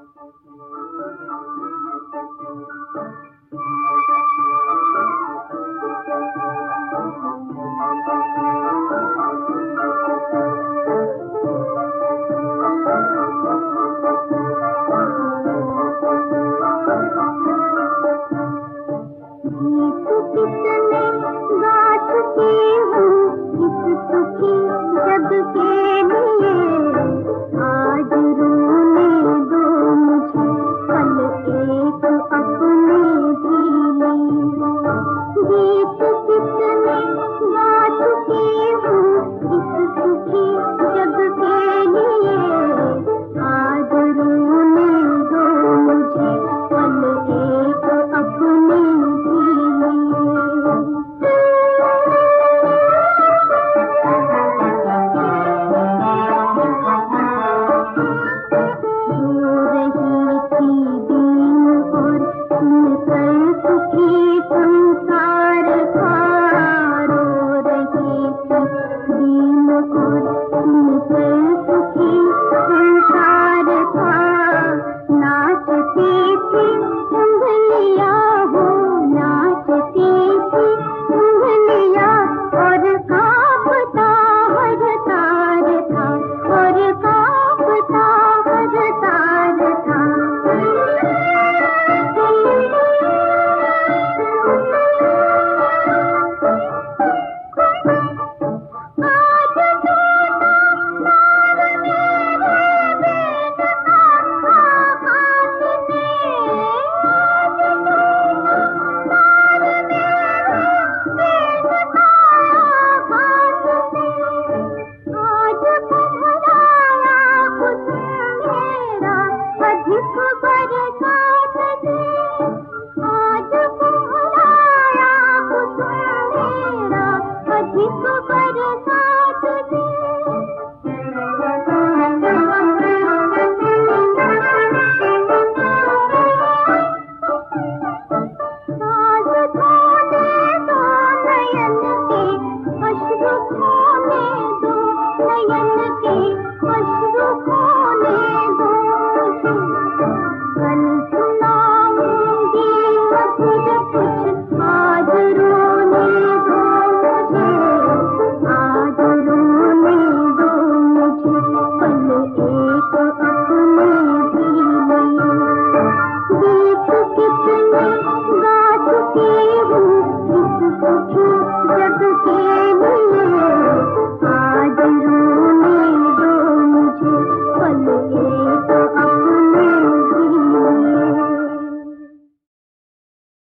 Thank you. कितना गा